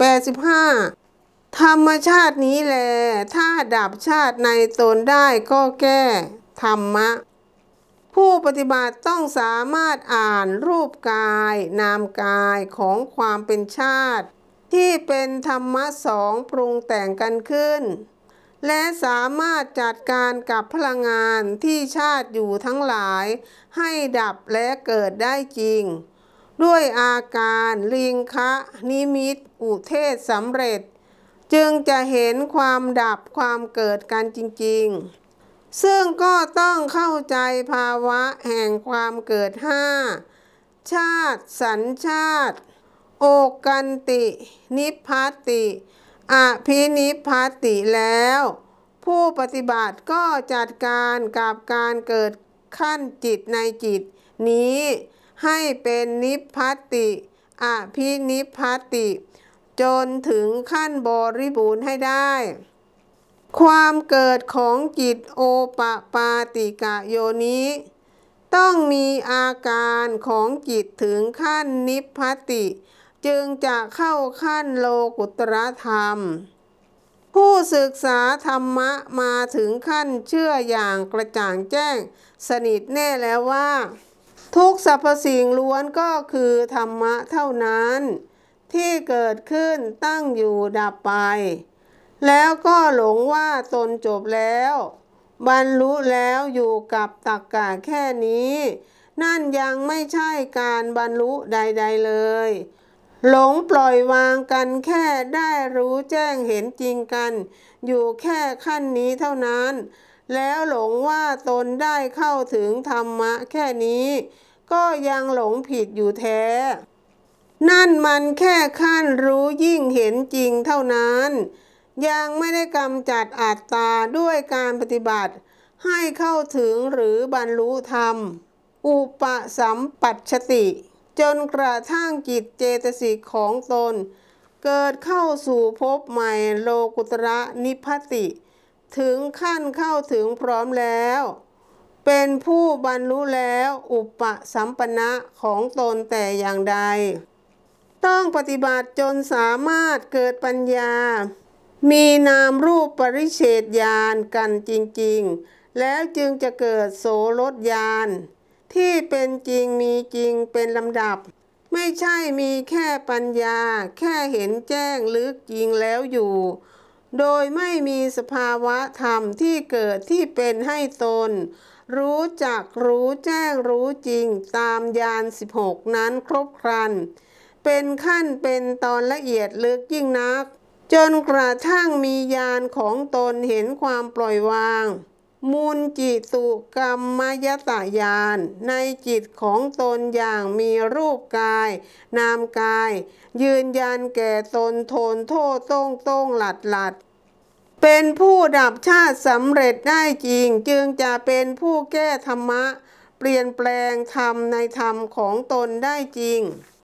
85 ธรรมชาตินี้แล ถ้าดับชาติในตนได้ก็แก้ธรรมะ ผู้ปฏิบัติต้องสามารถอ่านรูปกาย นามกายของความเป็นชาติ ที่เป็นธรรมะสองปรุงแต่งกันขึ้น และสามารถจัดการกับพลังงานที่ชาติอยู่ทั้งหลาย ให้ดับและเกิดได้จริง ด้วยอาการลิงคะนิมิตอุเทศสำเร็จ จึงจะเห็นความดับความเกิดกันจริง ๆ ซึ่งก็ต้องเข้าใจภาวะแห่งความเกิดห้าชาติ สัญชาติ โอกันติ นิพพติอภินิพพติแล้ว ผู้ปฏิบัติก็จัดการกับการเกิดขั้นจิตในจิตนี้ ให้เป็นนิพพาติอภินิพพาติ จนถึงขั้นบริบูรณ์ให้ได้ ความเกิดของจิตโอปปาติกะโยนี้ ต้องมีอาการของจิตถึงขั้นนิพพาติ จึงจะเข้าขั้นโลกุตรธรรมผู้ศึกษาธรรมะมาถึงขั้นเชื่ออย่างกระจ่างแจ้ง สนิทแน่แล้วว่า ทุกสรรพสิ่งล้วนก็คือธรรมะเท่านั้น ที่เกิดขึ้นตั้งอยู่ดับไป แล้วก็หลงว่าตนจบแล้ว บรรลุแล้วอยู่กับตักกะแค่นี้ นั่นยังไม่ใช่การบรรลุใด ๆเลย หลงปล่อยวางกันแค่ได้รู้แจ้งเห็นจริงกัน อยู่แค่ขั้นนี้เท่านั้น แล้วหลงว่าตนได้เข้าถึงธรรมะแค่นี้ ก็ยังหลงผิดอยู่แท้ นั่นมันแค่ขั้นรู้ยิ่งเห็นจริงเท่านั้น ยังไม่ได้กำจัดอัตตาด้วยการปฏิบัติ ให้เข้าถึงหรือบรรลุธรรม อุปสัมปัชติ จนกระทั่งจิตเจตสิกของตน เกิดเข้าสู่ภพใหม่โลกุตระนิพพติ ถึงขั้นเข้าถึงพร้อมแล้ว เป็นผู้บรรลุแล้วอุปสัมปนะของตนแต่อย่างใด ต้องปฏิบัติจนสามารถเกิดปัญญา มีนามรูปปริเฉดญาณกันจริงๆ แล้วจึงจะเกิดโสรถญาณที่เป็นจริงมีจริงเป็นลำดับ ไม่ใช่มีแค่ปัญญา แค่เห็นแจ้งลึกจริงแล้วอยู่ โดยไม่มีสภาวะธรรมที่เกิดที่เป็นให้ตน รู้จักรู้แจ้งรู้จริงตามยาน 16 นั้นครบครัน เป็นขั้นเป็นตอนละเอียดลึกยิ่งนัก จนกระทั่งมียานของตนเห็นความปล่อยวาง มูลจิตุกรรมยตายาน ในจิตของตนอย่างมีรูปกาย นามกาย ยืนยันแก่ตนโทนโทษต้งต้งหลัดหลัดเป็นผู้ดับชาติสำเร็จได้จริง จึงจะเป็นผู้แก้ธรรมะ เปลี่ยนแปลงธรรมในธรรมของตนได้จริง